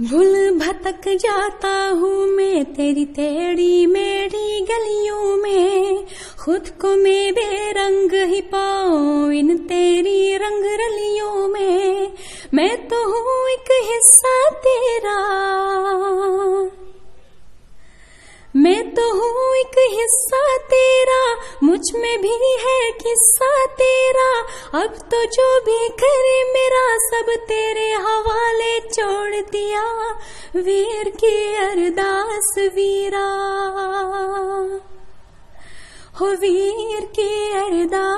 भूल भटक जाता हूँ मैं तेरी तेरी मेरी गलियों में। खुद को मैं बेरंग ही पाऊँ इन तेरी रंग रलियों में। मैं तो हूँ एक हिस्सा तेरा। मैं तो हूँ एक हिस्सा तेरा, मुझमें भी है किस्सा तेरा। अब तो जो भी करे मेरा, सब तेरे छोड़ दिया वीर की अरदास वीरा। हो वीर की अरदास